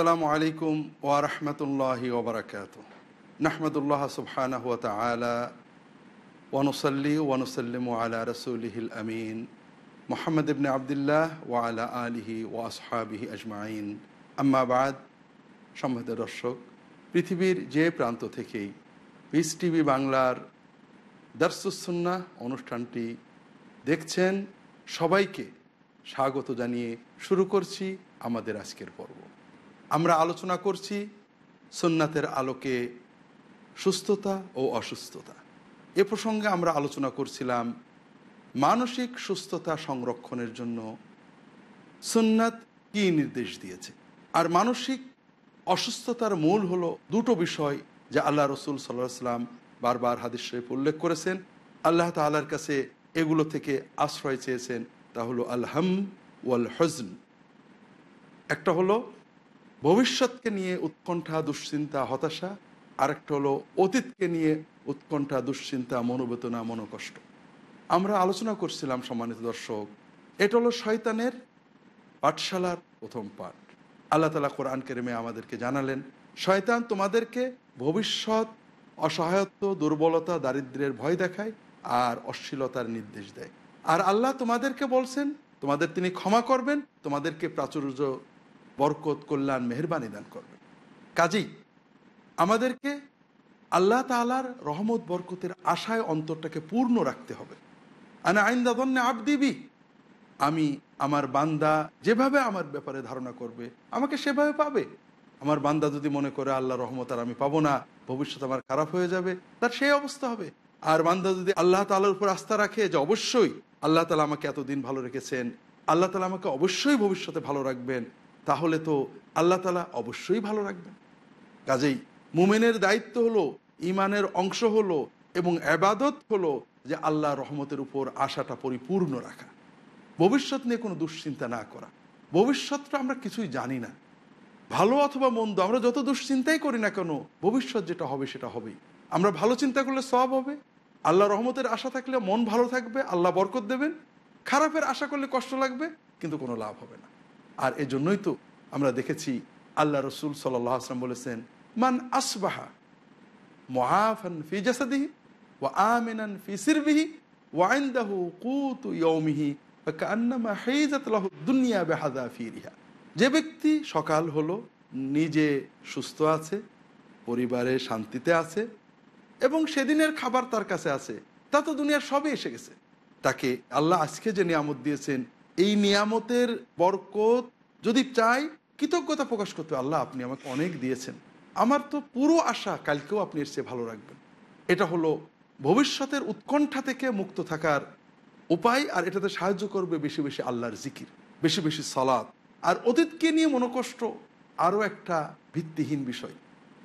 আসসালামু আলাইকুম ওয়ারহমতুল্লাহি ওবরাকাত নাহমদুল্লাহ সুবহানাহু ওয়া তাআলা ওয়ানুসাল্লি ওয়ানুসাল্লিম আলা রসুলিহিল আমিন। মোহাম্মদ ইবনে আবদুল্লাহ ওয়া আলা আলিহি ওয়া আসহাবিহি আজমাইন। আম্মা বাদ, সম্মানিত দর্শক, পৃথিবীর যে প্রান্ত থেকেই পিস টিভি বাংলার দার্সুসন্না অনুষ্ঠানটি দেখছেন, সবাইকে স্বাগত জানিয়ে শুরু করছি আমাদের আজকের পর্ব। আমরা আলোচনা করছি সুন্নাতের আলোকে সুস্থতা ও অসুস্থতা। এ প্রসঙ্গে আমরা আলোচনা করছিলাম মানসিক সুস্থতা সংরক্ষণের জন্য সুন্নাত কি নির্দেশ দিয়েছে। আর মানসিক অসুস্থতার মূল হলো দুটো বিষয় যা আল্লাহ রসুল সাল্লাহ সাল্লাম বারবার হাদিস শরীফ উল্লেখ করেছেন। আল্লাহ তালার কাছে এগুলো থেকে আশ্রয় চেয়েছেন, তা হলো আলহাম ওয়াল হজন। একটা হলো ভবিষ্যৎকে নিয়ে উৎকণ্ঠা, দুশ্চিন্তা, হতাশা। আরেকটা হলো অতীতকে নিয়ে উৎকণ্ঠা, দুশ্চিন্তা, মনোবেদনা, মনোকষ্ট। আমরা আলোচনা করছিলাম সম্মানিত দর্শক, এটা হলো শয়তানের পাঠশালার প্রথম পাঠ। আল্লাহ তালা কোরআন কেরেমে আমাদেরকে জানালেন, শয়তান তোমাদেরকে ভবিষ্যৎ, অসহায়ত্ব, দুর্বলতা দারিদ্রের ভয় দেখায় আর অশ্লীলতার নির্দেশ দেয়। আর আল্লাহ তোমাদেরকে বলছেন, তোমাদের তিনি ক্ষমা করবেন, তোমাদেরকে প্রাচুর্য বরকত, কল্যাণ, মেহরবানি দান করবেন। কাজেই আমাদেরকে আল্লাহ তালার রহমত, বরকতের আশায়, অন্তরটাকে পূর্ণ রাখতে হবে। আনা আইন দাদন্যে আবদিবি আমি আমার বান্দা যেভাবে আমার ব্যাপারে ধারণা করবে, আমাকে সেভাবে পাবে। আমার বান্দা যদি মনে করে আল্লাহ রহমত আর আমি পাবো না, ভবিষ্যৎ আমার খারাপ হয়ে যাবে, তার সেই অবস্থা হবে। আর বান্দা যদি আল্লাহ তালার উপর আস্থা রাখে যে অবশ্যই আল্লাহ তালা আমাকে এতদিন ভালো রেখেছেন, আল্লাহ তালা আমাকে অবশ্যই ভবিষ্যতে ভালো রাখবেন তাহলে তো আল্লাহ তালা অবশ্যই ভালো রাখবেন। কাজেই মুমেনের দায়িত্ব হলো ইমানের অংশ হলো এবং আবাদত হলো যে আল্লাহ রহমতের উপর আশাটা পরিপূর্ণ রাখা। ভবিষ্যৎ নিয়ে কোনো দুশ্চিন্তা না করা। ভবিষ্যৎটা আমরা কিছুই জানি না। ভালো অথবা মন্দ আমরা যত দুশ্চিন্তাই করি না কেন, ভবিষ্যৎ যেটা হবে সেটা হবেই। আমরা ভালো চিন্তা করলে সব হবে। আল্লাহ রহমতের আশা থাকলে মন ভালো থাকবে, আল্লাহ বরকত দেবেন। খারাপের আশা করলে কষ্ট লাগবে, কিন্তু কোনো লাভ হবে না। আর এজন্যই তো আমরা দেখেছি আল্লাহ রসুল সাল্লাহ আসলাম বলেছেন, মান আসবাহা মহাফান ফি জাসাদিহি ও আমিনান ফি সিরবিহি ওয়াইন্দাহু কুতু ইয়ৌমিহি কান্নামা হেইজাত লাহু দুনিয়া বেহাদা ফিরিহা. যে ব্যক্তি সকাল হলো, নিজে সুস্থ আছে, পরিবারে শান্তিতে আছে এবং সেদিনের খাবার তার কাছে আছে, তা তো দুনিয়ার সবই এসে গেছে। তাকে আল্লাহ আজকে যে নিয়ামত দিয়েছেন এই নিয়ামতের বরকত যদি চাই, কৃতজ্ঞতা প্রকাশ করতে আল্লাহ আপনি আমাকে অনেক দিয়েছেন। আমার তো পুরো আশা কালকেও আপনি এর চেয়ে ভালো রাখবেন। এটা হলো ভবিষ্যতের উৎকণ্ঠা থেকে মুক্ত থাকার উপায়, আর এটাতে সাহায্য করবে বেশি বেশি আল্লাহর জিকির, বেশি বেশি সলাদ আর অতীতকে নিয়ে মনোকষ্ট আরও একটা ভিত্তিহীন বিষয়।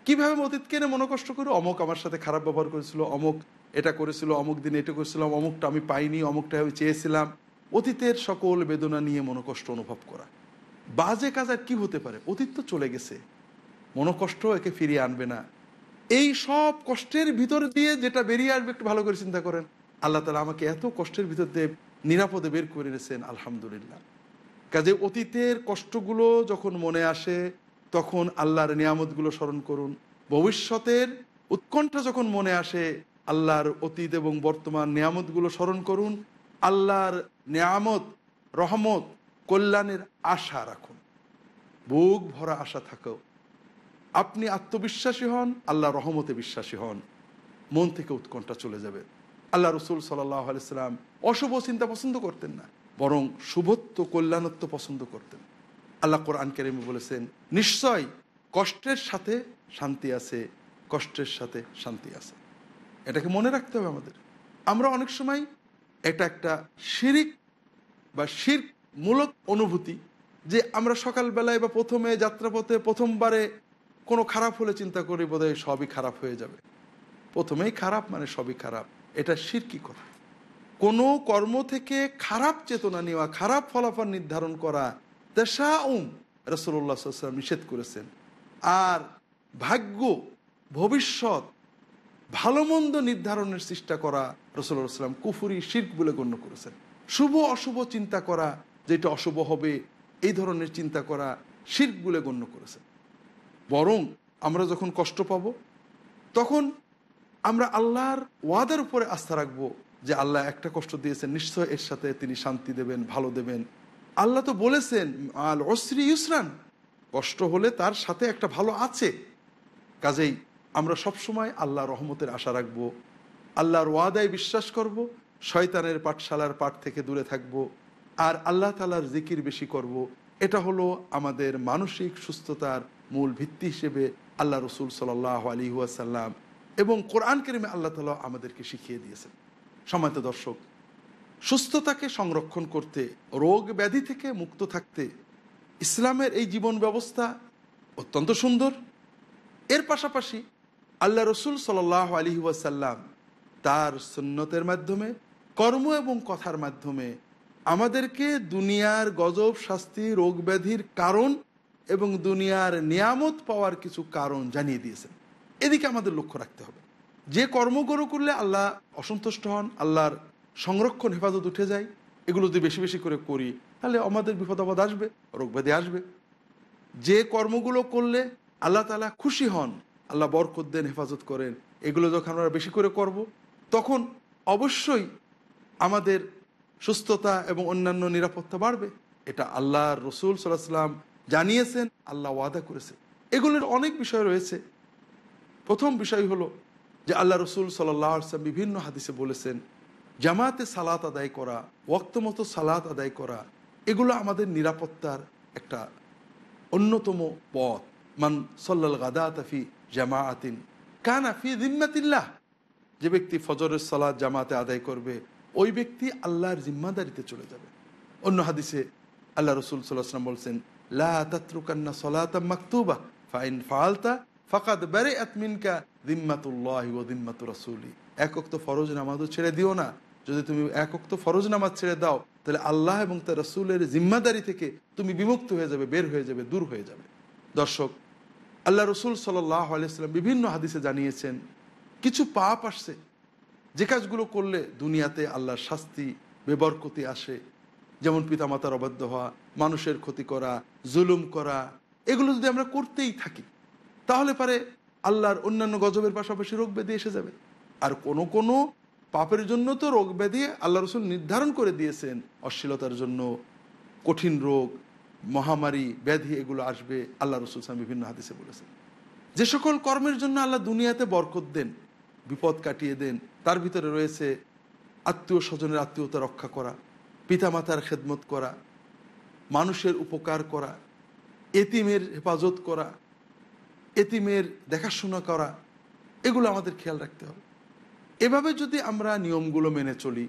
কীভাবে অতীতকে নিয়ে মনোকষ্ট করে? অমুক আমার সাথে খারাপ ব্যবহার করেছিল, অমুক এটা করেছিল, অমুক দিন এটা করেছিলাম, অমুকটা আমি পাইনি, অমুকটা আমি চেয়েছিলাম। অতীতের সকল বেদনা নিয়ে মনোকষ্ট অনুভব করা। বাজে কাজ আর কি হতে পারে? অতীত তো চলে গেছে। মনোকষ্ট একে ফিরিয়ে আনবে না। এই সব কষ্টের ভিতর দিয়ে যেটা বেরিয়ে আসবে, একটু ভালো করে চিন্তা করেন। আল্লাহ তালা আমাকে এত কষ্টের ভিতর দিয়ে নিরাপদে বের করে এনেছেন, আলহামদুলিল্লাহ। কাজে অতীতের কষ্টগুলো যখন মনে আসে, তখন আল্লাহর নিয়ামতগুলো স্মরণ করুন। ভবিষ্যতের উৎকণ্ঠা যখন মনে আসে, আল্লাহর অতীত এবং বর্তমান নিয়ামতগুলো স্মরণ করুন। আল্লাহর নিয়ামত, রহমত, কল্যাণের আশা রাখুন। বুক ভরা আশা থাকো আপনি আত্মবিশ্বাসী হন, আল্লাহ রহমতে বিশ্বাসী হন। মন থেকে উৎকণ্ঠা চলে যাবে। আল্লাহ রসুল সাল্লাহ আলাইসাল্লাম অশুভ চিন্তা পছন্দ করতেন না, বরং শুভত্ব, কল্যাণত্ব পছন্দ করতেন। আল্লাহ কোরআন কেরেমি বলেছেন, নিশ্চয় কষ্টের সাথে শান্তি আছে, কষ্টের সাথে শান্তি আছে। এটাকে মনে রাখতে হবে আমাদের। আমরা অনেক সময় এটা একটা শিরিক বা শির মূলক অনুভূতি যে আমরা সকালবেলায় বা প্রথমে যাত্রাপথে প্রথমবারে কোনো খারাপ হলে চিন্তা করি বোধহয় সবই খারাপ হয়ে যাবে। প্রথমেই খারাপ মানে সবই খারাপ। এটা শিরকি কথা। কোনো কর্ম থেকে খারাপ চেতনা নেওয়া, খারাপ ফলাফল নির্ধারণ করা দেশা উম রসল্লা সাল্লাম নিষেধ করেছেন। আর ভাগ্য, ভবিষ্যৎ ভালো মন্দ নির্ধারণের চেষ্টা করা রসুল্লাহ সাল্লাম কুফুরি, শির্ক বলে গণ্য করেছেন। শুভ, অশুভ চিন্তা করা, যেটা অশুভ হবে, এই ধরনের চিন্তা করা শির্ক বলে গণ্য করেছেন। বরং আমরা যখন কষ্ট পাব, তখন আমরা আল্লাহর ওয়াদার উপরে আস্থা রাখব যে আল্লাহ একটা কষ্ট দিয়েছেন, নিশ্চয় এর সাথে তিনি শান্তি দেবেন, ভালো দেবেন। আল্লাহ তো বলেছেন আল অশ্রী ইউসরান। কষ্ট হলে তার সাথে একটা ভালো আছে। কাজেই আমরা সবসময় আল্লাহ রহমতের আশা রাখব, আল্লাহর ওয়াদায় বিশ্বাস করব, শয়তানের পাঠশালার পাঠ থেকে দূরে থাকব, আর আল্লাহ তালার জিকির বেশি করব। এটা হলো আমাদের মানসিক সুস্থতার মূল ভিত্তি হিসেবে আল্লাহ রসুল সাল্লাহ আলী ওয়াসাল্লাম এবং কোরআন কেরিমে আল্লাহ তালা আমাদেরকে শিখিয়ে দিয়েছেন। সময়ত দর্শক, সুস্থতাকে সংরক্ষণ করতে, রোগ ব্যাধি থেকে মুক্ত থাকতে ইসলামের এই জীবন ব্যবস্থা অত্যন্ত সুন্দর। এর পাশাপাশি আল্লাহ রসুল সাল আলী ওয়াসাল্লাম তার সুন্নতের মাধ্যমে, কর্ম এবং কথার মাধ্যমে আমাদেরকে দুনিয়ার গজব, শাস্তি রোগ ব্যাধির কারণ এবং দুনিয়ার নিয়ামত পাওয়ার কিছু কারণ জানিয়ে দিয়েছেন। এদিকে আমাদের লক্ষ্য রাখতে হবে। যে কর্মগুলো করলে আল্লাহ অসন্তুষ্ট হন, আল্লাহর সংরক্ষণ, হেফাজত উঠে যায়, এগুলো যদি বেশি বেশি করে করি, তাহলে আমাদের বিপদ আপদ আসবে রোগ ব্যাধি আসবে। যে কর্মগুলো করলে আল্লাহ তালা খুশি হন আল্লাহ বরকত দেন, হেফাজত করেন। এগুলো যখন আমরা বেশি করে করব, তখন অবশ্যই আমাদের সুস্থতা এবং অন্যান্য নিরাপত্তা বাড়বে। এটা আল্লাহ রসুল সাল্লাম জানিয়েছেন, আল্লাহ ওয়াদা করেছেন। এগুলোর অনেক বিষয় রয়েছে। প্রথম বিষয় হলো যে আল্লাহ রসুল সাল্লাম বিভিন্ন হাদিসে বলেছেন, জামাতে সালাত আদায় করা ওক্ত মতো সালাত আদায় করা, এগুলো আমাদের নিরাপত্তার একটা অন্যতম পথ। মান সল্লাল গাদা তাফি জামাআতিন। কানাফি জিম্মাতিল্লাহ যে ব্যক্তি ফজরের সালাদ জামাতে আদায় করবে, ওই ব্যক্তি আল্লাহর জিম্মাদারিতে চলে যাবে। অন্য হাদিসে আল্লাহ রসুল সাল্লাহাম বলছেন, লা তাত্রুকান্না সলাতা মাকতুবা, ফাইন ফালতা ফাকাদ বেড়ে আতমিনকা দিম্মাতুল্লাহ ও দিম্মাতু রসুলি। একক তো ফরজ নামাজও ছেড়ে দিও না। যদি তুমি একক তো ফরজ নামাজ ছেড়ে দাও, তাহলে আল্লাহ এবং তার রসুলের জিম্মাদারি থেকে তুমি বিমুক্ত হয়ে যাবে, বের হয়ে যাবে, দূর হয়ে যাবে। দর্শক আল্লাহ রসুল আলিয়াল্লাম বিভিন্ন হাদিসে জানিয়েছেন, কিছু পাপ আসছে। যে কাজগুলো করলে দুনিয়াতে আল্লাহর শাস্তি, বেবরকতি আসে। যেমন পিতামাতার অবাধ্য হওয়া, মানুষের ক্ষতি করা, জুলুম করা, এগুলো যদি আমরা করতেই থাকি, তাহলে পারে আল্লাহর অন্যান্য গজবের পাশাপাশি রোগ ব্যাধি এসে যাবে। আর কোনো কোনো পাপের জন্য তো রোগ ব্যাধি আল্লাহ রসুল নির্ধারণ করে দিয়েছেন, অশ্লীলতার জন্য, কঠিন রোগ মহামারী, ব্যাধি এগুলো আসবে, আল্লাহ রসুল সাহেব বিভিন্ন হাদিসে বলেছেন। যে সকল কর্মের জন্য আল্লাহ দুনিয়াতে বরকত দেন, বিপদ কাটিয়ে দেন, তার ভিতরে রয়েছে আত্মীয় স্বজনের আত্মীয়তা রক্ষা করা, পিতামাতার খেদমত করা, মানুষের উপকার করা, এতিমের হেফাজত করা, এতিমের দেখাশোনা করা, এগুলো আমাদের খেয়াল রাখতে হবে। এভাবে যদি আমরা নিয়মগুলো মেনে চলি,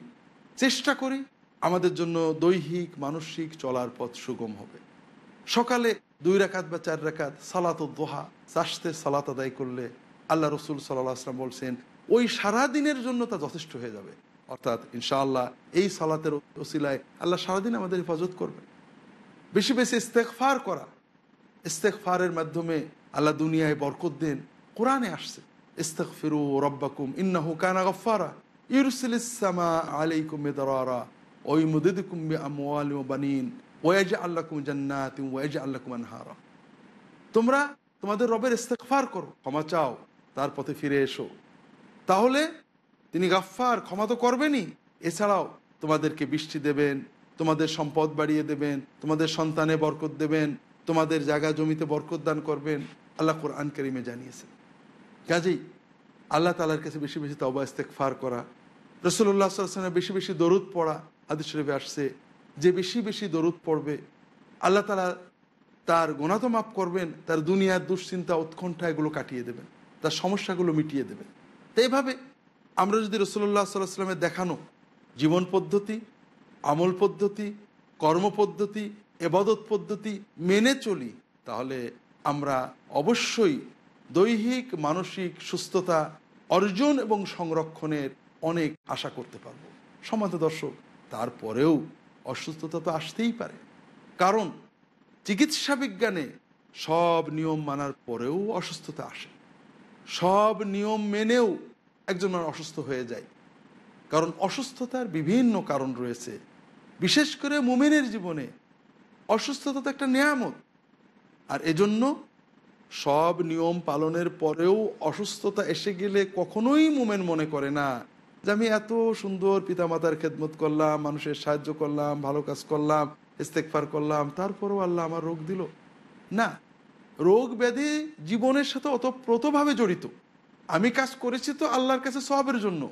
চেষ্টা করি, আমাদের জন্য দৈহিক, মানসিক চলার পথ সুগম হবে। সকালে দুই রাকাত বা চার রাকাত সালাত দোহা চাষতে সালাত আদায় করলে আল্লাহ রসুল সাল্লাহ আসলাম বলছেন, ওই সারা দিনের জন্য তা যথেষ্ট হয়ে যাবে। অর্থাৎ ইনশাআল্লাহ এই সালাতের ওসিলায় আল্লাহ সারাদিন আমাদের হেফাজত করবে বেশি বেশি ইস্তেকফার করা। ইস্তেকফারের মাধ্যমে আল্লাহ দুনিয়ায় বরকত দেন, কোরআনে আসছে ইস্তেক ফিরু রব্বাকুম ইন্নাহু কানা গফারা ইউরসিলিসামা আলাইকুম মেদরারা ওই মুদিদকুম বি আমওয়ালি ওয়া বানিন। ওয়াজ আল্লাকুম জান্নাতিন ওয়াজ আল্লাকুম আনহারা তোমরা তোমাদের রবের ইস্তেকফার করো, ক্ষমা চাও, তার পথে ফিরে এসো। তাহলে তিনি গাফফার, ক্ষমা তো করবেনই। এছাড়াও তোমাদেরকে বৃষ্টি দেবেন, তোমাদের সম্পদ বাড়িয়ে দেবেন, তোমাদের সন্তানে বরকত দেবেন, তোমাদের জায়গা জমিতে বরকত দান করবেন। আল্লাহ কোরআন করিমে জানিয়েছেন। কাজেই আল্লাহ তালার কাছে বেশি বেশি তবা ইস্তেকফার করা রসুল্লাহ সাল্লামের বেশি বেশি দরুদ পড়া আদি শরীফে আসছে। যে বেশি বেশি দরুদ পড়বে, আল্লাহ তালা তার গোনা তো মাফ করবেন, তার দুনিয়ার দুশ্চিন্তা উৎকণ্ঠা এগুলো কাটিয়ে দেবেন, তার সমস্যাগুলো মিটিয়ে দেবেন। তো এইভাবে আমরা যদি রসুল্লাহ সাল্লাহ সাল্লামের দেখানো জীবন পদ্ধতি, আমল পদ্ধতি, কর্ম পদ্ধতি, এবাদত পদ্ধতি মেনে চলি, তাহলে আমরা অবশ্যই দৈহিক, মানসিক সুস্থতা অর্জন এবং সংরক্ষণের অনেক আশা করতে পারব। সমাজ দর্শক, তারপরেও অসুস্থতা তো আসতেই পারে। কারণ চিকিৎসা বিজ্ঞানে সব নিয়ম মানার পরেও অসুস্থতা আসে। সব নিয়ম মেনেও একজন অসুস্থ হয়ে যায়। কারণ অসুস্থতার বিভিন্ন কারণ রয়েছে। বিশেষ করে মোমেনের জীবনে অসুস্থতা তো একটা নিয়ামত। আর এজন্য সব নিয়ম পালনের পরেও অসুস্থতা এসে গেলে কখনোই মোমেন মনে করে না যে আমি এত সুন্দর পিতামাতার খেদমত করলাম, মানুষের সাহায্য করলাম, ভালো কাজ করলাম ইস্তেকফার করলাম, তারপরেও আল্লাহ আমার রোগ দিল। না, রোগ ব্যাধি জীবনের সাথে অতপ্রতভাবে জড়িত। আমি কাজ করেছি তো আল্লাহর কাছে সবের জন্য।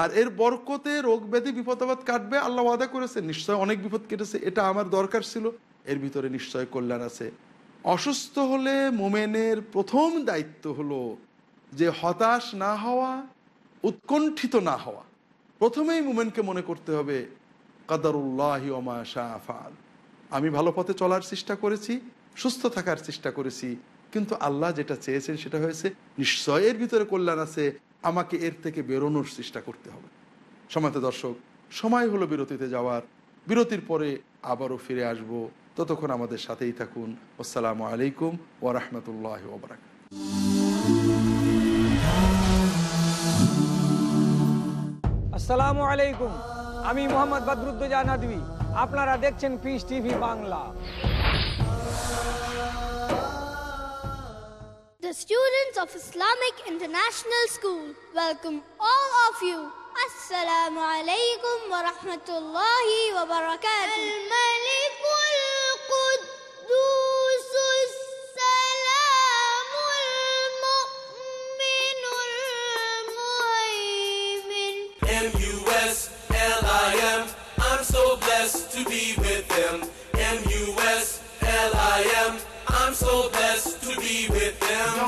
আর এর বরকতে রোগ ব্যাধি বিপদাবাদ কাটবে, আল্লাহ ওয়াদা করেছে, নিশ্চয় অনেক বিপদ কেটেছে, এটা আমার দরকার ছিল। এর ভিতরে নিশ্চয় কল্যাণ আছে। অসুস্থ হলে মোমেনের প্রথম দায়িত্ব হলো যে হতাশ না হওয়া উৎকণ্ঠিত না হওয়া। প্রথমেই মোমেনকে মনে করতে হবে, কাদারুল্লাহি ওমা শাহফাল আমি ভালো পথে চলার চেষ্টা করেছি, সুস্থ থাকার চেষ্টা করেছি, কিন্তু আল্লাহ যেটা চেয়েছেন সেটা হয়েছে নিশ্চয় এর ভিতরে কল্যাণ আছে, আমাকে এর থেকে বেরোনোর চেষ্টা করতে হবে। সমাতে দর্শক, সময় হলো বিরতিতে যাওয়ার। বিরতির পরে আবারও ফিরে আসব। ততক্ষণ আমাদের সাথেই থাকুন। আসসালামু আলাইকুম ওরহমতুল্লাহ ওবরাক আসসালামু আলাইকুম আমি মোহাম্মদ বদরুদ্দোজা নাদবি আপনারা দেখছেন Peace TV Bangla The students of Islamic International School welcome all of you. Assalamu alaikum wa rahmatullahi wa barakatuh.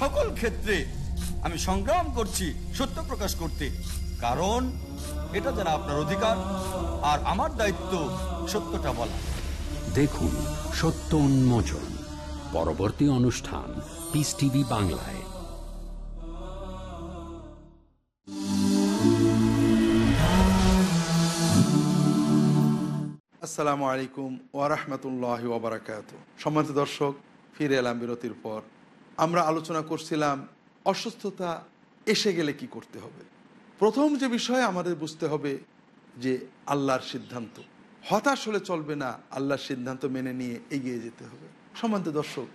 সকল ক্ষেত্রে আমি সংগ্রাম করছি সত্য প্রকাশ করতে। কারণ এটা যেন আপনার অধিকার আর আমার দায়িত্ব সত্যটা বলা। দেখুন সত্য উন্মোচন পরবর্তী অনুষ্ঠান পিস টিভি বাংলায়। আসসালামু আলাইকুম ওয়ারহমতুল্লাহ ওবরাকাত সম্মানিত দর্শক ফিরে এলাম বিরতির পর। আমরা আলোচনা করছিলাম, অসুস্থতা এসে গেলে কি করতে হবে? প্রথম যে বিষয় আমাদের বুঝতে হবে যে আল্লাহর সিদ্ধান্ত। হতাশ হলে চলবে না, আল্লাহর সিদ্ধান্ত মেনে নিয়ে এগিয়ে যেতে হবে। সমান্ত দর্শক,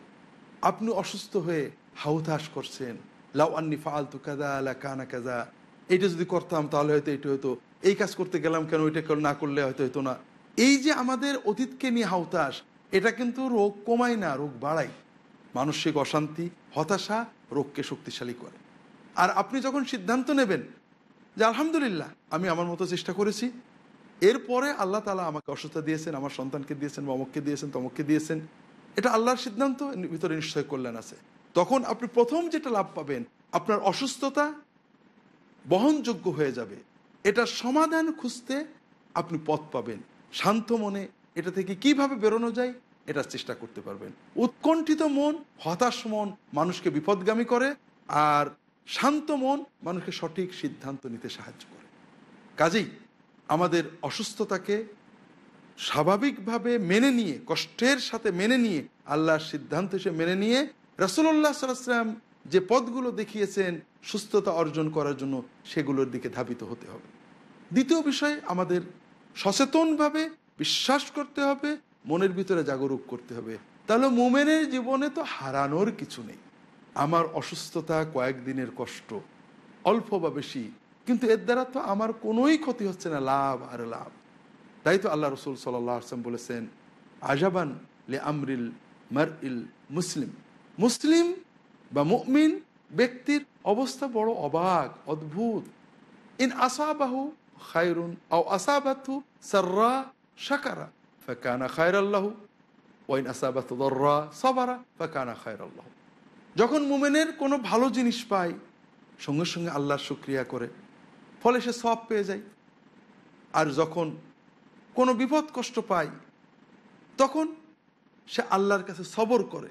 আপনি অসুস্থ হয়ে হাউতাস করছেন, লাউ আন্নি ফালতু কাদা আলা কানা কাজা এটা যদি করতাম তাহলে হয়তো এটা হয়তো এই কাজ করতে গেলাম কেন, ওইটা না করলে হয়তো হতো না। এই যে আমাদের অতীতকে নিয়ে হাউতাস এটা কিন্তু রোগ কমায় না, রোগ বাড়ায়। মানসিক অশান্তি, হতাশা রোগকে শক্তিশালী করে। আর আপনি যখন সিদ্ধান্ত নেবেন যে, আলহামদুলিল্লাহ, আমি আমার মতো চেষ্টা করেছি। এরপরে আল্লাহ তালা আমাকে অসুস্থতা দিয়েছেন, আমার সন্তানকে দিয়েছেন বা অমুককে দিয়েছেন, তমককে দিয়েছেন। এটা আল্লাহর সিদ্ধান্ত ভিতরে নিশ্চয় কল্যাণ আছে। তখন আপনি প্রথম যেটা লাভ পাবেন, আপনার অসুস্থতা বহনযোগ্য হয়ে যাবে। এটার সমাধান খুঁজতে আপনি পথ পাবেন। শান্ত মনে এটা থেকে কীভাবে বেরোনো যায়? এটা চেষ্টা করতে পারবেন। উৎকণ্ঠিত মন, হতাশ মন মানুষকে বিপদগামী করে, আর শান্ত মন মানুষকে সঠিক সিদ্ধান্ত নিতে সাহায্য করে। কাজেই আমাদের অসুস্থতাকে স্বাভাবিকভাবে মেনে নিয়ে, কষ্টের সাথে মেনে নিয়ে, আল্লাহর সিদ্ধান্ত হিসেবে মেনে নিয়ে রসুল্লাহ সাল্লাম যে পদগুলো দেখিয়েছেন সুস্থতা অর্জন করার জন্য সেগুলোর দিকে ধাবিত হতে হবে। দ্বিতীয় বিষয়, আমাদের সচেতনভাবে বিশ্বাস করতে হবে মনের ভিতরে জাগরুক করতে হবে। তাহলে মোমেনের জীবনে তো হারানোর কিছু নেই। আমার অসুস্থতা কয়েকদিনের কষ্ট অল্প বা বেশি, কিন্তু এর দ্বারা তো আমার কোনোই ক্ষতি হচ্ছে না, লাভ আর লাভ। তাই তো আল্লাহ রসুল সাল্লাম বলেছেন, আজাবান লে আমরিল মার ইল মুসলিম। মুসলিম বা মুমিন ব্যক্তির অবস্থা বড় অবাক, অদ্ভুত। ইন আসাবাহু খায়রুন আও আসাবাতু সাররা শাকারা। ফাকানা খায়র আল্লাহ ওয়াইন আসাবাতু দররা সাবারা, ফাকানা খায়র আল্লাহ যখন মুমেনের কোনো ভালো জিনিস পায়, সঙ্গে সঙ্গে আল্লাহর শুক্রিয়া করে, ফলে সে সব পেয়ে যায়। আর যখন কোনো বিপদ কষ্ট পায়, তখন সে আল্লাহর কাছে সবর করে,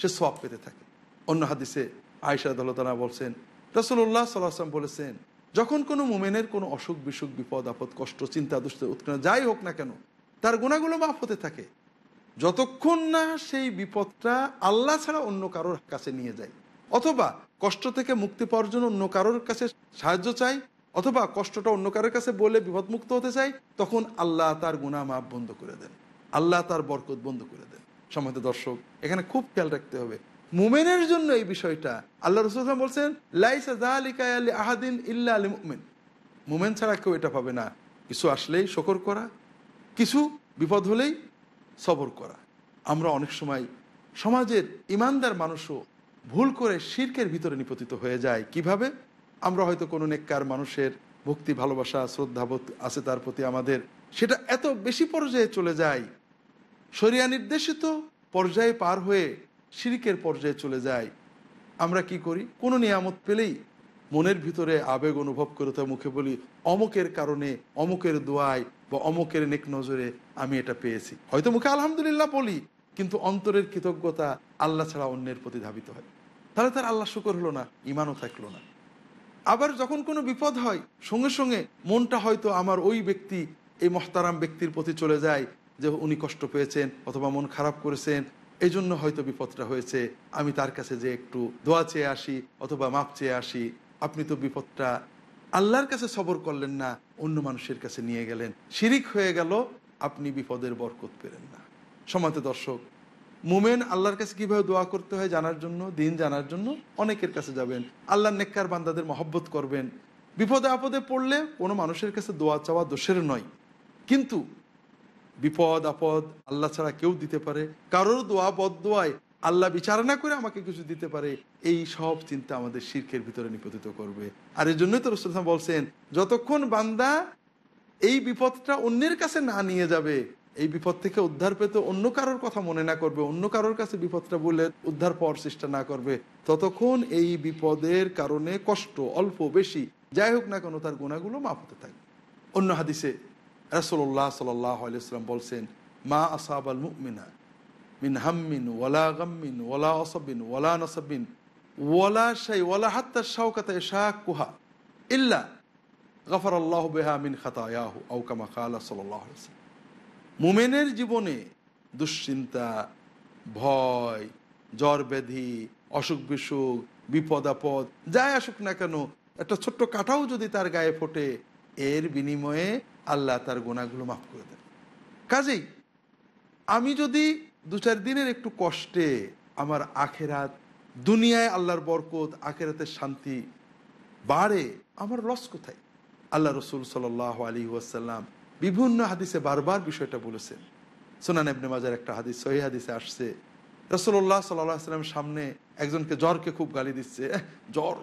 সে সব পেতে থাকে। অন্য হাদিসে আয়সা দলতানা বলছেন রসুল্লাহ সাল্লাম বলেছেন, যখন কোনো মোমেনের কোনো অসুখ বিসুখ বিপদ আপদ কষ্ট চিন্তা দুষ্ট উৎকণ্ঠা যাই হোক না কেন তার গুণাগুলো মাফ হতে থাকে। যতক্ষণ না সেই বিপদটা আল্লাহ ছাড়া অন্য কারোর কাছে নিয়ে যায়। অথবা কষ্ট থেকে মুক্তি পাওয়ার জন্য অন্য কারোর কাছে সাহায্য চাই অথবা কষ্টটা অন্য কারোর কাছে বলে বিপদমুক্ত হতে চাই তখন আল্লাহ তার গুণা মাপ বন্ধ করে দেন। আল্লাহ তার বরকত বন্ধ করে দেন। সমাজ দর্শক, এখানে খুব খেয়াল রাখতে হবে। মুমেনের জন্য এই বিষয়টা আল্লাহ রসুল বলছেন, লাইসা আহাদিন ইল্লা আলী মুমেন। মুমেন ছাড়া কেউ এটা পাবে না। কিছু আসলেই শকর করা কিছু বিপদ হলেই সবর করা। আমরা অনেক সময় সমাজের ইমানদার মানুষও ভুল করে শির্কের ভিতরে নিপতিত হয়ে যায় কীভাবে? আমরা হয়তো কোনো নেককার মানুষের ভক্তি, ভালোবাসা, শ্রদ্ধাবোধ আছে তার প্রতি আমাদের। সেটা এত বেশি পর্যায়ে চলে যায়, শরিয়া নির্দেশিত পর্যায়ে পার হয়ে শিরিকের পর্যায়ে চলে যায়। আমরা কি করি? কোনো নিয়ামত পেলেই মনের ভিতরে আবেগ অনুভব করে তো মুখে বলি, অমুকের কারণে, অমুকের দোয়ায় বা অমুকের নেক নজরে আমি এটা পেয়েছি। হয়তো মুখে আলহামদুলিল্লাহ বলি, কিন্তু অন্তরের কৃতজ্ঞতা আল্লাহ ছাড়া অন্যের প্রতি ধাবিত হয়। তাহলে তার আল্লাহ শুকর হলো না ইমানও থাকল না। আবার যখন কোনো বিপদ হয়, সঙ্গে সঙ্গে মনটা হয়তো আমার ওই ব্যক্তি, এই মহতারাম ব্যক্তির প্রতি চলে যায় যে উনি কষ্ট পেয়েছেন অথবা মন খারাপ করেছেন এই জন্য হয়তো বিপদটা হয়েছে। আমি তার কাছে যে একটু দোয়া চেয়ে আসি অথবা মাপ চেয়ে আসি আপনি তো বিপদটা আল্লাহর কাছে সবর করলেন না, অন্য মানুষের কাছে নিয়ে গেলেন। শিরিক হয়ে গেল, আপনি বিপদের বরকত পেলেন না। সমাতে দর্শক, মুমেন আল্লাহর কাছে কীভাবে দোয়া করতে হয় জানার জন্য, দিন জানার জন্য অনেকের কাছে যাবেন। আল্লাহ নেককার বান্দাদের মহব্বত করবেন। বিপদে আপদে পড়লে কোনো মানুষের কাছে দোয়া চাওয়া দোষের নয়। কিন্তু বিপদ, আপদ আল্লাহ ছাড়া কেউ দিতে পারে। কারোর দোয়া বদ দোয়ায় আল্লাহ বিচার না করে আমাকে কিছু দিতে পারে, এই সব চিন্তা আমাদের শির্কের ভিতরে নিপতিত করবে। আর এই জন্যই তো রসুল বলছেন, যতক্ষণ বান্দা এই বিপদটা অন্যের কাছে না নিয়ে যাবে, এই বিপদ থেকে উদ্ধার পেতে অন্য কারোর কথা মনে না করবে, অন্য কারোর কাছে বিপদটা বলে উদ্ধার পাওয়ার চেষ্টা না করবে, ততক্ষণ এই বিপদের কারণে কষ্ট অল্প বেশি, যাই হোক না কেন তার গুণাগুলো মাফ হতে থাকবে। অন্য হাদিসে রাসোল্লাহ সাল্লাম বলছেন, মা আসাব আল মুমিনা মিন হাম্মিন, ওয়ালা গাম্মিন, ওয়ালা অসবিন ওয়ালা নসবিন, ওয়ালা শাই, ওয়ালা হাত্তার শাওকাতা শাহ কুহা ইল্লা গফর আল্লাহ বেহা মিন খাতায়াহু আউকামা খালা সাল্লাহ মুমেনের জীবনে দুশ্চিন্তা, ভয়, জ্বর ব্যাধি, অসুখ বিসুখ, বিপদ আপদ, যাই আসুক না কেন, একটা ছোট্ট কাঁটাও যদি তার গায়ে ফোটে, এর বিনিময়ে আল্লাহ তার গোনাগুলো মাফ করে দেন। কাজেই আমি যদি দু চার দিনের একটু কষ্টে আমার আখেরাত, দুনিয়ায় আল্লাহর বরকত, আখেরাতের শান্তি বাড়ে, আমার লস কোথায়? আল্লাহ রসুল সাল আলী ওয়াসাল্লাম বিভিন্ন হাদিসে বারবার বিষয়টা বলেছেন। সোনান এবনে মাজার একটা হাদিস সহি হাদিসে আসছে। রসল্লাহ সাল্লাম সামনে একজনকে জ্বরকে খুব গালি দিচ্ছে। জ্বর,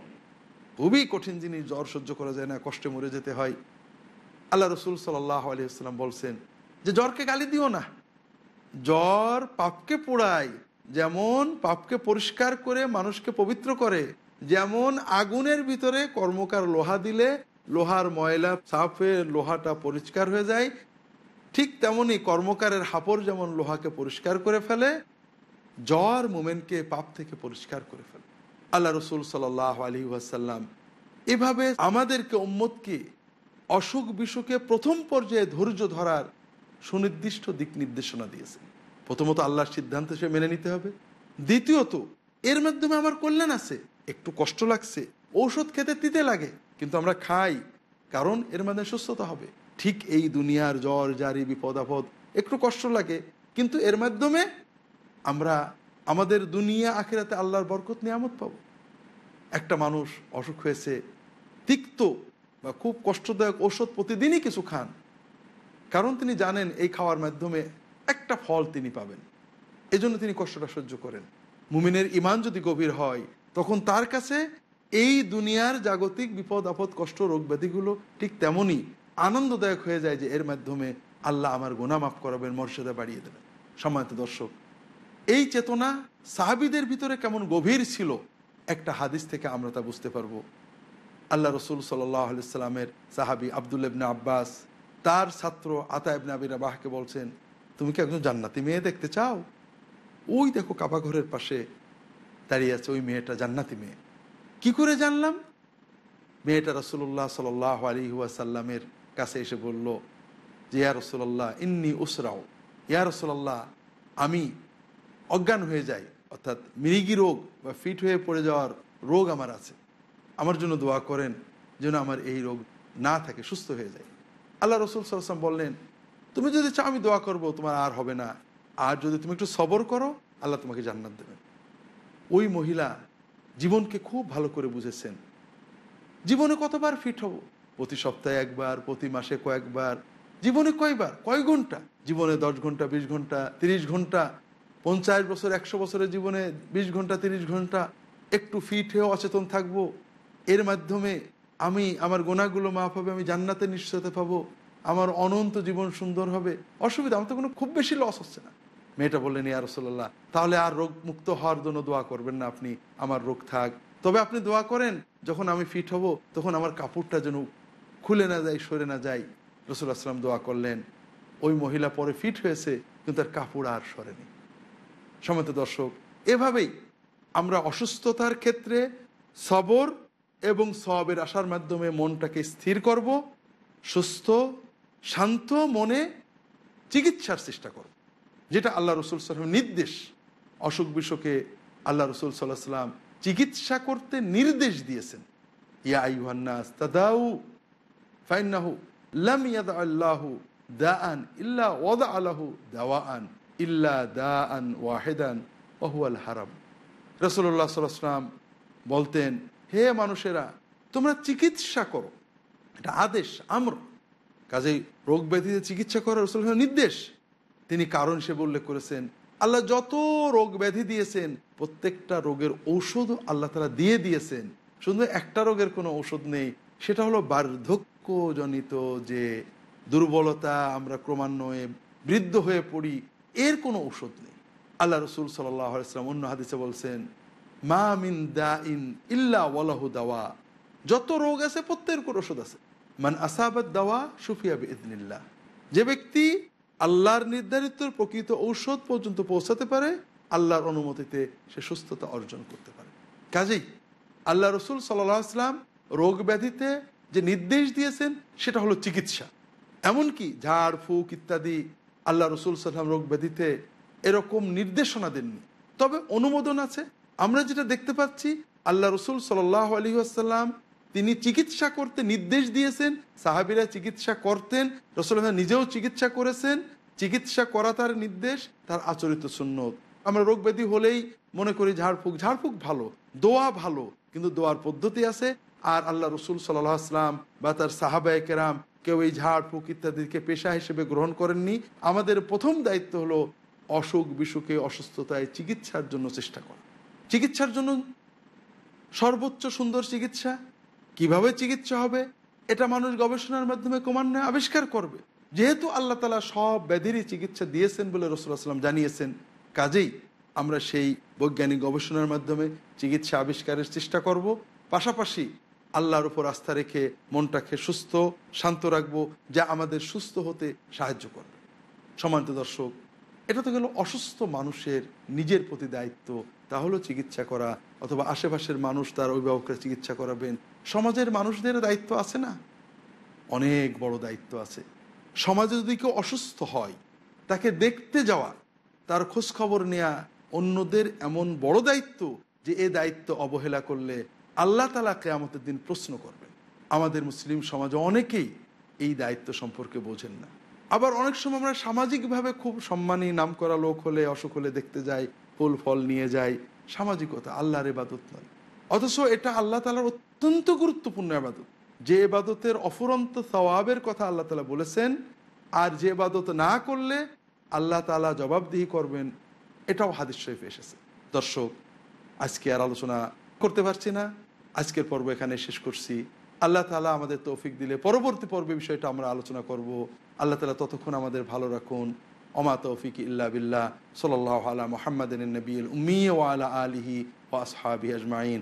খুবই কঠিন জিনিস, জ্বর সহ্য করা যায় না, কষ্টে মরে যেতে হয়। আল্লাহ রসুল সাল্লাহ আলিয়াল্লাম বলছেন যে, জ্বরকে গালি দিও না জ্বর পাপকে পোড়ায়, যেমন পাপকে পরিষ্কার করে মানুষকে পবিত্র করে, যেমন আগুনের ভিতরে কর্মকার লোহা দিলে লোহার ময়লা সাফে লোহাটা পরিষ্কার হয়ে যায়, ঠিক তেমনি কর্মকারের হাপড় যেমন লোহাকে পরিষ্কার করে ফেলে, জ্বর মোমেনকে পাপ থেকে পরিষ্কার করে ফেলে। আল্লাহ রসুল সাল আলী ওয়াসাল্লাম এভাবে আমাদেরকে, উম্মতকে অসুখ বিসুখে প্রথম পর্যায়ে ধৈর্য ধরার সুনির্দিষ্ট দিক নির্দেশনা দিয়েছেন। প্রথমত আল্লাহর সিদ্ধান্ত সে মেনে নিতে হবে। দ্বিতীয়ত, এর মাধ্যমে আমার কল্যাণ আছে। একটু কষ্ট লাগছে, ঔষধ খেতে তিতে লাগে, কিন্তু আমরা খাই, কারণ এর মাধ্যমে সুস্থতা হবে। ঠিক এই দুনিয়ার জ্বর, জারি, বিপদ, আপদ, একটু কষ্ট লাগে, কিন্তু এর মাধ্যমে আমরা আমাদের দুনিয়া, আখেরাতে আল্লাহর বরকত, নিয়ামত পাবো। একটা মানুষ অসুখ হয়েছে, তিক্ত বা খুব কষ্টদায়ক ওষুধ প্রতিদিনই কিছু খান। কারণ তিনি জানেন এই খাওয়ার মাধ্যমে একটা ফল তিনি পাবেন। এজন্য তিনি কষ্টটা সহ্য করেন। মুমিনের ইমান যদি গভীর হয়, তখন তার কাছে এই দুনিয়ার জাগতিক বিপদ, আপদ, কষ্ট, রোগ ব্যাধিগুলো ঠিক তেমনই আনন্দদায়ক হয়ে যায় যে এর মাধ্যমে আল্লাহ আমার গোনা মাফ করাবেন, মর্যাদা বাড়িয়ে দেবেন। সম্মানিত দর্শক, এই চেতনা সাহাবিদের ভিতরে কেমন গভীর ছিল, একটা হাদিস থেকে আমরা তা বুঝতে পারব। আল্লাহ রসুল সাল্লাহ সাল্লামের সাহাবি আবদুল্লাবনে আব্বাস, তার ছাত্র আতা ইবনে আবির আবাহকে বলছেন তুমি কি একজন জান্নাতি মেয়ে দেখতে চাও? ওই দেখো কাবা ঘরের পাশে দাঁড়িয়ে আছে ওই মেয়েটা, জান্নাতি মেয়ে। কি করে জানলাম? মেয়েটা রসুল্লাহ সাল আলী ওয়াসাল্লামের কাছে এসে বলল, যে ইয়া রসুল্লাহ ইন্নি উসরাও ইয়া রসুল্লাহ আমি অজ্ঞান হয়ে যাই, অর্থাৎ মৃগী রোগ বা ফিট হয়ে পড়ে যাওয়ার রোগ আমার আছে। আমার জন্য দোয়া করেন যেন আমার এই রোগ না থাকে, সুস্থ হয়ে যায়। আল্লাহ রসুল সাল্লাম বললেন তুমি যদি চাও আমি দোয়া করব, তোমার আর হবে না। আর যদি তুমি একটু সবর করো, আল্লাহ তোমাকে জান্নাত দেবেন ওই মহিলা জীবনকে খুব ভালো করে বুঝেছেন। জীবনে কতবার ফিট হব? প্রতি সপ্তাহে একবার, প্রতি মাসে কয়েকবার। জীবনে কয়বার? কয় ঘণ্টা? জীবনে দশ ঘণ্টা, বিশ ঘণ্টা, তিরিশ ঘণ্টা, পঞ্চাশ বছর, একশো বছরের জীবনে বিশ ঘণ্টা, তিরিশ ঘণ্টা। একটু ফিট হয়ে অচেতন থাকব। এর মাধ্যমে আমি, আমার গোনাগুলো মাফ হবে, আমি জান্নাতে নিশ্চয়তা পাবো। আমার অনন্ত জীবন সুন্দর হবে, অসুবিধা, আমার তো কোনো খুব বেশি লস হচ্ছে না। মেয়েটা বললেন, ইয়া রসল্লাহ তাহলে আর রোগ মুক্ত হওয়ার জন্য দোয়া করবেন না আপনি, আমার রোগ থাক। তবে আপনি দোয়া করেন, যখন আমি ফিট হব, তখন আমার কাপড়টা যেন খুলে না যায়, সরে না যায়। রসুল আসলাম দোয়া করলেন, ওই মহিলা পরে ফিট হয়েছে, কিন্তু তার কাপড় আর সরেনি। সমত দর্শক, এভাবেই আমরা অসুস্থতার ক্ষেত্রে সবর এবং সবের আসার মাধ্যমে মনটাকে স্থির করব, সুস্থ শান্ত মনে চিকিৎসার চেষ্টা করো। যেটা আল্লাহ রসুল সাল্লাম নির্দেশ। অসুখ বিসুখে আল্লাহ রসুল সাল্লাহ সাল্লাম চিকিৎসা করতে নির্দেশ দিয়েছেন। ইয়া আইহান্নাস তাদাউ ফাইন্নাহু লাম ইয়াদা আল্লাহু দাআন ইল্লা ওয়াদা আলাহু দাওয়াআন ইল্লা দাআন ওয়াহিদান ওহুয়াল হারাম। রসুল্লাহ সাল্লাম বলতেন, হে মানুষেরা, তোমরা চিকিৎসা করো। এটা আদেশ, আমর। কাজেই রোগ ব্যাধিতে চিকিৎসা করার রসুল নির্দেশ। তিনি কারণ সে উল্লেখ করেছেন, আল্লাহ যত রোগ ব্যাধি দিয়েছেন, প্রত্যেকটা রোগের ঔষধ আল্লাহ তারা দিয়ে দিয়েছেন। শুধু একটা রোগের কোনো ঔষধ নেই, সেটা হলো বার্ধক্যজনিত যে দুর্বলতা, আমরা ক্রমান্বয়ে বৃদ্ধ হয়ে পড়ি, এর কোনো ঔষধ নেই। আল্লাহ রসুল সাল্লাম অন্য হাদিসে বলছেন, মা মিন দা ইন ইল্লা ওয়ালাহু দাওয়া। যত রোগ আছে, প্রত্যেকের ওষুধ আছে। মান আসাবাদ দাওয়া সুফিয়া ইদনিল্লাহ যে ব্যক্তি আল্লাহর নির্ধারিত প্রকৃত ঔষধ পর্যন্ত পৌঁছাতে পারে, আল্লাহর অনুমতিতে সে সুস্থতা অর্জন করতে পারে। কাজেই আল্লাহ রসুল সাল্লাম রোগ ব্যাধিতে যে নির্দেশ দিয়েছেন, সেটা হলো চিকিৎসা। এমনকি ঝাড়, ফুক ইত্যাদি আল্লাহ রসুল সাল্লাম রোগ ব্যাধিতে এরকম নির্দেশনা দেননি। তবে অনুমোদন আছে। আমরা যেটা দেখতে পাচ্ছি, আল্লাহ রসুল সাল্লাহ আলী আসাল্লাম তিনি চিকিৎসা করতে নির্দেশ দিয়েছেন, সাহাবিরা চিকিৎসা করতেন, রসুল নিজেও চিকিৎসা করেছেন, চিকিৎসা করা তার নির্দেশ, তার আচরিত সুন্নত। আমরা রোগ ব্যাধি হলেই মনে করি ঝাড়ফুঁক ঝাড়ফুঁক ভালো, দোয়া ভালো, কিন্তু দোয়ার পদ্ধতি আছে। আর আল্লাহ রসুল সাল্লাহ আসলাম বা তার সাহাবায় কেরাম কেউ এই ঝাড়ফুঁক ইত্যাদিকে পেশা হিসেবে গ্রহণ করেননি। আমাদের প্রথম দায়িত্ব হলো অসুখ বিসুখে অসুস্থতায় চিকিৎসার জন্য চেষ্টা করা। চিকিৎসার জন্য সর্বোচ্চ সুন্দর চিকিৎসা কীভাবে চিকিৎসা হবে? এটা মানুষ গবেষণার মাধ্যমে ক্রমান্বয়ে আবিষ্কার করবে। যেহেতু আল্লাহ তালা সব ব্যাধিরই চিকিৎসা দিয়েছেন বলে রসুল্লাহাম জানিয়েছেন, কাজেই আমরা সেই বৈজ্ঞানিক গবেষণার মাধ্যমে চিকিৎসা আবিষ্কারের চেষ্টা করব। পাশাপাশি আল্লাহর উপর আস্থা রেখে মনটাকে সুস্থ, শান্ত রাখব, যা আমাদের সুস্থ হতে সাহায্য করবে। সম্মানিত দর্শক, এটা তো গেল অসুস্থ মানুষের নিজের প্রতি দায়িত্ব। তা চিকিৎসা করা, অথবা আশেপাশের মানুষ তার অভিভাবকরা চিকিৎসা করাবেন। সমাজের মানুষদের দায়িত্ব আছে না? অনেক বড় দায়িত্ব আছে। সমাজে যদি কেউ অসুস্থ হয়, তাকে দেখতে যাওয়া, তার খোঁজ খবর নেওয়া অন্যদের এমন বড় দায়িত্ব যে এ দায়িত্ব অবহেলা করলে আল্লাহ তালা কেয়ামতের দিন প্রশ্ন করবেন। আমাদের মুসলিম সমাজে অনেকেই এই দায়িত্ব সম্পর্কে বোঝেন না। আবার অনেক সময় আমরা সামাজিকভাবে খুব সম্মানী নাম করা লোক হলে, অসুখ হলে দেখতে যাই, ফুল ফল নিয়ে যাই। সামাজিকতা আল্লাহর এবাদত নয়। অথচ এটা আল্লাহ তালার অত্যন্ত গুরুত্বপূর্ণ আবাদত যে এবাদতের অফুরন্ত সওয়াবের কথা আল্লাহ তালা বলেছেন, আর যে এবাদত না করলে আল্লাহ তালা জবাবদিহি করবেন, এটাও হাদিস শরীফে এসেছে। দর্শক, আজকে আর আলোচনা করতে পারছি না। আজকের পর্ব এখানে শেষ করছি। আল্লাহ তালা আমাদের তৌফিক দিলে পরবর্তী পর্বে বিষয়টা আমরা আলোচনা করব। আল্লাহ তালা ততক্ষণ আমাদের ভালো রাখুন। অমা তৌফিক ইল্লা বিল্লাহ। সাল্লাহ আলা মোহাম্মদিন নবীল উম্মি ওয়ালা আলিহি ও আসহাবি আজমাইন।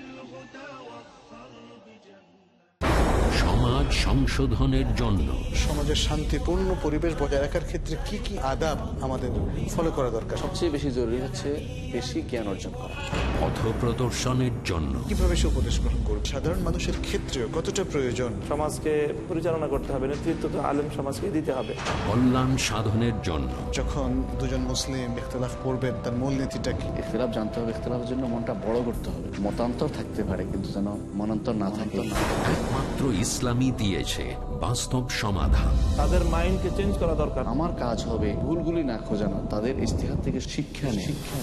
সংশোধনের জন্য। সমাজের শান্তিপূর্ণ পরিবেশ বজায় রাখার ক্ষেত্রে কি কি আদাব আমাদের ফলো করা দরকার? সবচেয়ে বেশি জরুরি হচ্ছে বেশি জ্ঞান অর্জন করা। পথ প্রদর্শনের জন্য। কীভাবে সে উপদেশ গ্রহণ করবে? সাধারণ মানুষের ক্ষেত্রেও কতটা প্রয়োজন? সমাজকে পরিচালনা করতে হবে নেতৃত্ব তো আলেম সমাজকে দিতে হবে। কল্যাণ সাধনের জন্য। যখন দুজন মুসলিম ইখতলাফ করবেন তার মূলনীতিটা কি? ইখতলাফ জানতে হবে ইখতলাফের জন্য মনটা বড় করতে হবে। মতান্তর থাকতে পারে কিন্তু যেন মনান্তর না থাকে। একমাত্র ইসলামী দিয়েছে বাস্তব সমাধান। তাদের মাইন্ডকে চেঞ্জ করা দরকার। আমার কাজ হবে ভুলগুলি না খোঁজানো তাদের ইস্তেহার থেকে শিক্ষা নেই শিক্ষা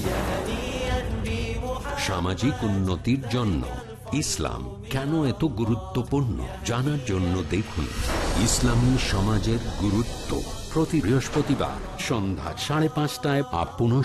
সামাজিক উন্নতির জন্য ইসলাম কেন এত গুরুত্বপূর্ণ? জানার জন্য দেখুন ইসলামী সমাজের গুরুত্ব প্রতি বৃহস্পতিবার সন্ধ্যা সাড়ে পাঁচটায়। আপ পুনঃ